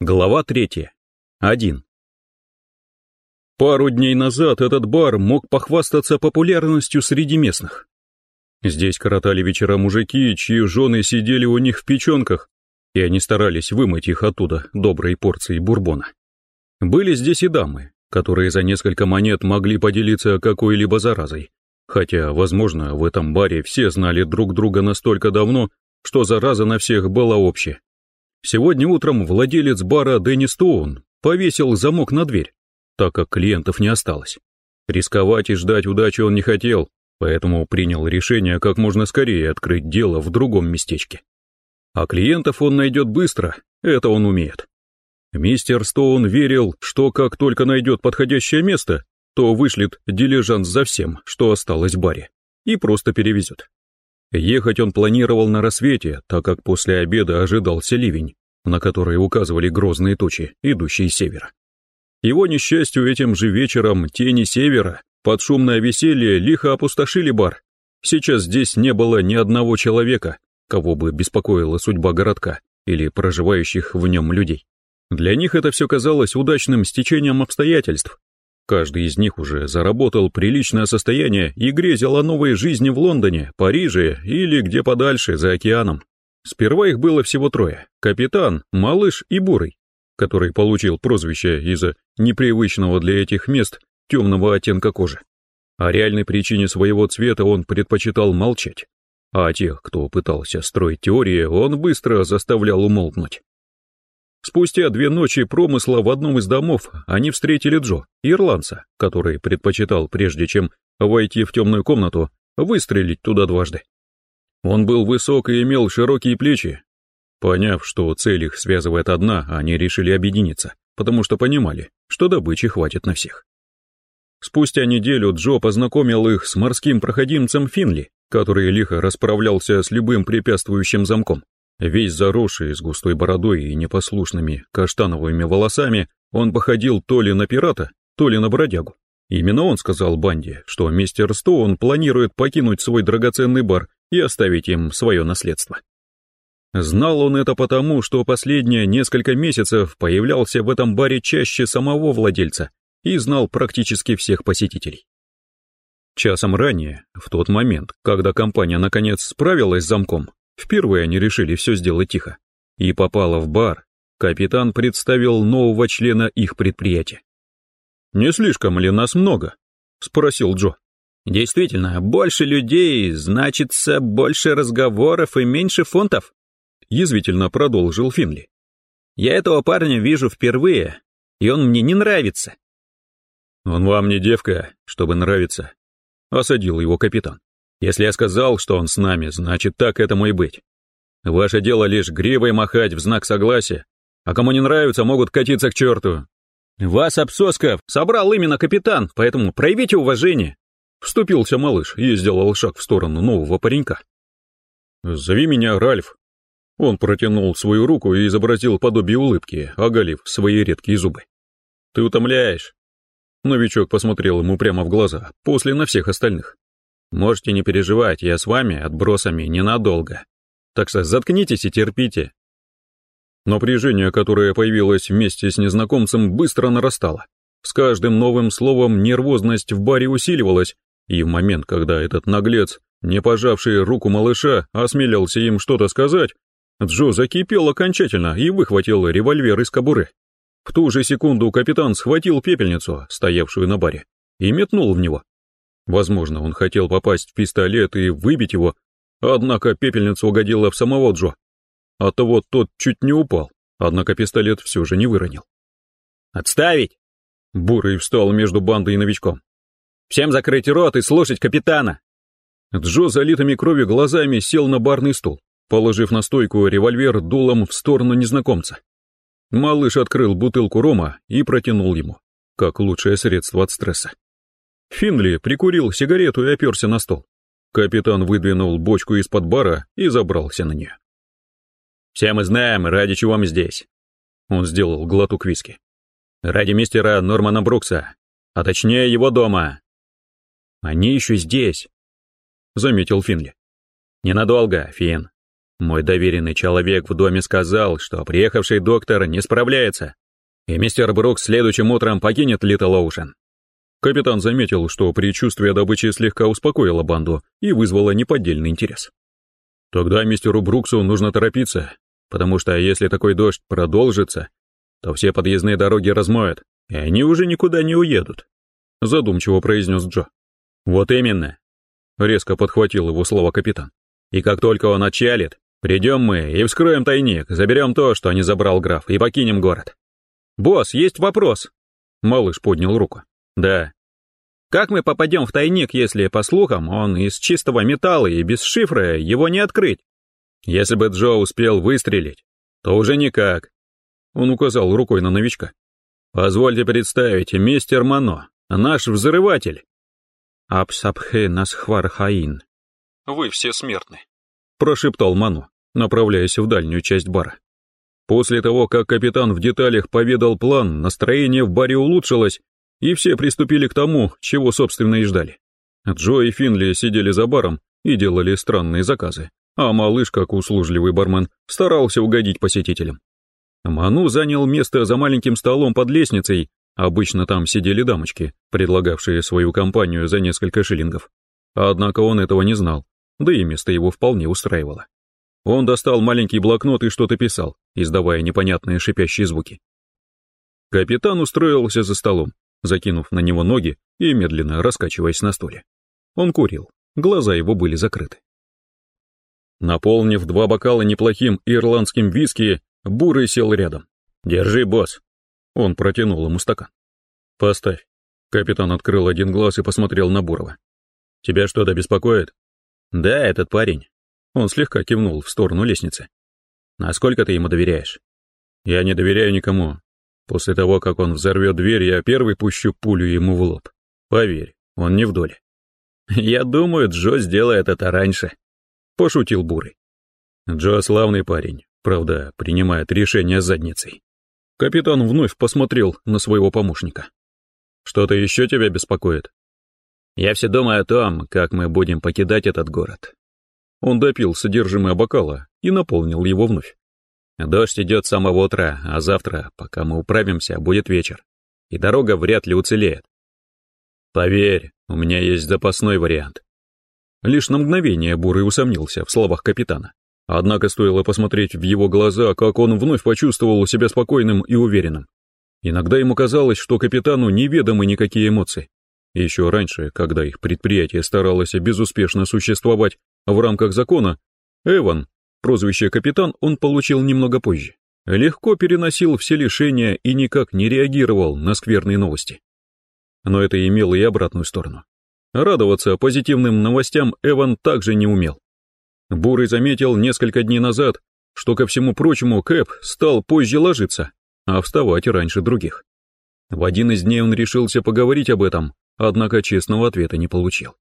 Глава третья. Один. Пару дней назад этот бар мог похвастаться популярностью среди местных. Здесь коротали вечера мужики, чьи жены сидели у них в печенках, и они старались вымыть их оттуда доброй порцией бурбона. Были здесь и дамы, которые за несколько монет могли поделиться какой-либо заразой, хотя, возможно, в этом баре все знали друг друга настолько давно, что зараза на всех была общая. Сегодня утром владелец бара Дэнни Стоун повесил замок на дверь, так как клиентов не осталось. Рисковать и ждать удачи он не хотел, поэтому принял решение как можно скорее открыть дело в другом местечке. А клиентов он найдет быстро, это он умеет. Мистер Стоун верил, что как только найдет подходящее место, то вышлет дилижанс за всем, что осталось в баре, и просто перевезет. Ехать он планировал на рассвете, так как после обеда ожидался ливень, на который указывали грозные тучи, идущие с севера. Его несчастью этим же вечером тени севера под шумное веселье лихо опустошили бар. Сейчас здесь не было ни одного человека, кого бы беспокоила судьба городка или проживающих в нем людей. Для них это все казалось удачным стечением обстоятельств, Каждый из них уже заработал приличное состояние и грезил о новой жизни в Лондоне, Париже или где подальше, за океаном. Сперва их было всего трое — капитан, малыш и бурый, который получил прозвище из-за непривычного для этих мест темного оттенка кожи. О реальной причине своего цвета он предпочитал молчать, а тех, кто пытался строить теории, он быстро заставлял умолкнуть. Спустя две ночи промысла в одном из домов они встретили Джо, ирландца, который предпочитал, прежде чем войти в темную комнату, выстрелить туда дважды. Он был высок и имел широкие плечи. Поняв, что цель их связывает одна, они решили объединиться, потому что понимали, что добычи хватит на всех. Спустя неделю Джо познакомил их с морским проходимцем Финли, который лихо расправлялся с любым препятствующим замком. Весь заросший с густой бородой и непослушными каштановыми волосами, он походил то ли на пирата, то ли на бродягу. Именно он сказал банде, что мистер Стоун планирует покинуть свой драгоценный бар и оставить им свое наследство. Знал он это потому, что последние несколько месяцев появлялся в этом баре чаще самого владельца и знал практически всех посетителей. Часом ранее, в тот момент, когда компания наконец справилась с замком, Впервые они решили все сделать тихо. И попала в бар. Капитан представил нового члена их предприятия. «Не слишком ли нас много?» — спросил Джо. «Действительно, больше людей, значится, больше разговоров и меньше фунтов», — язвительно продолжил Финли. «Я этого парня вижу впервые, и он мне не нравится». «Он вам не девка, чтобы нравиться», — осадил его капитан. Если я сказал, что он с нами, значит так этому и быть. Ваше дело лишь гривой махать в знак согласия, а кому не нравится, могут катиться к черту. Вас, обсосков, собрал именно капитан, поэтому проявите уважение. Вступился малыш и сделал шаг в сторону нового паренька. «Зови меня Ральф». Он протянул свою руку и изобразил подобие улыбки, оголив свои редкие зубы. «Ты утомляешь». Новичок посмотрел ему прямо в глаза, после на всех остальных. Можете не переживать, я с вами, отбросами, ненадолго. Так что заткнитесь и терпите. Напряжение, которое появилось вместе с незнакомцем, быстро нарастало. С каждым новым словом нервозность в баре усиливалась, и в момент, когда этот наглец, не пожавший руку малыша, осмелился им что-то сказать, Джо закипел окончательно и выхватил револьвер из кобуры. В ту же секунду капитан схватил пепельницу, стоявшую на баре, и метнул в него. Возможно, он хотел попасть в пистолет и выбить его, однако пепельница угодила в самого Джо. Оттого тот чуть не упал, однако пистолет все же не выронил. «Отставить!» Бурый встал между бандой и новичком. «Всем закрыть рот и слушать капитана!» Джо залитыми кровью глазами сел на барный стул, положив на стойку револьвер дулом в сторону незнакомца. Малыш открыл бутылку рома и протянул ему, как лучшее средство от стресса. Финли прикурил сигарету и оперся на стол. Капитан выдвинул бочку из-под бара и забрался на нее. «Все мы знаем, ради чего мы здесь». Он сделал глоток виски. «Ради мистера Нормана Брукса, а точнее его дома». «Они еще здесь», — заметил Финли. «Ненадолго, Фин. Мой доверенный человек в доме сказал, что приехавший доктор не справляется, и мистер Брукс следующим утром покинет Литл Оушен. Капитан заметил, что предчувствие добычи слегка успокоило банду и вызвало неподдельный интерес. Тогда мистеру Бруксу нужно торопиться, потому что если такой дождь продолжится, то все подъездные дороги размоют, и они уже никуда не уедут», — задумчиво произнес Джо. «Вот именно», — резко подхватил его слова капитан. «И как только он отчалит, придем мы и вскроем тайник, заберем то, что не забрал граф, и покинем город». «Босс, есть вопрос!» Малыш поднял руку. «Да». «Как мы попадем в тайник, если, по слухам, он из чистого металла и без шифра его не открыть?» «Если бы Джо успел выстрелить, то уже никак. Он указал рукой на новичка. «Позвольте представить, мистер Мано, наш взрыватель». «Апсапхе насхвархаин». «Вы все смертны», — прошептал Мано, направляясь в дальнюю часть бара. После того, как капитан в деталях поведал план, настроение в баре улучшилось, и все приступили к тому, чего, собственно, и ждали. Джо и Финли сидели за баром и делали странные заказы, а малыш, как услужливый бармен, старался угодить посетителям. Ману занял место за маленьким столом под лестницей, обычно там сидели дамочки, предлагавшие свою компанию за несколько шиллингов. Однако он этого не знал, да и место его вполне устраивало. Он достал маленький блокнот и что-то писал, издавая непонятные шипящие звуки. Капитан устроился за столом, закинув на него ноги и медленно раскачиваясь на стуле. Он курил, глаза его были закрыты. Наполнив два бокала неплохим ирландским виски, Бурый сел рядом. «Держи, босс!» Он протянул ему стакан. «Поставь». Капитан открыл один глаз и посмотрел на Бурова. «Тебя что-то беспокоит?» «Да, этот парень». Он слегка кивнул в сторону лестницы. «Насколько ты ему доверяешь?» «Я не доверяю никому. После того, как он взорвет дверь, я первый пущу пулю ему в лоб. Поверь, он не в доле». «Я думаю, Джо сделает это раньше», — пошутил Бурый. «Джо славный парень, правда, принимает решение задницей. Капитан вновь посмотрел на своего помощника. «Что-то еще тебя беспокоит?» «Я все думаю о том, как мы будем покидать этот город». Он допил содержимое бокала и наполнил его вновь. «Дождь идет с самого утра, а завтра, пока мы управимся, будет вечер, и дорога вряд ли уцелеет. Поверь, у меня есть запасной вариант». Лишь на мгновение Бурый усомнился в словах капитана. Однако стоило посмотреть в его глаза, как он вновь почувствовал себя спокойным и уверенным. Иногда ему казалось, что капитану неведомы никакие эмоции. Еще раньше, когда их предприятие старалось безуспешно существовать в рамках закона, Эван, прозвище «капитан», он получил немного позже. Легко переносил все лишения и никак не реагировал на скверные новости. Но это имело и обратную сторону. Радоваться позитивным новостям Эван также не умел. Бурый заметил несколько дней назад, что, ко всему прочему, Кэп стал позже ложиться, а вставать раньше других. В один из дней он решился поговорить об этом, однако честного ответа не получил.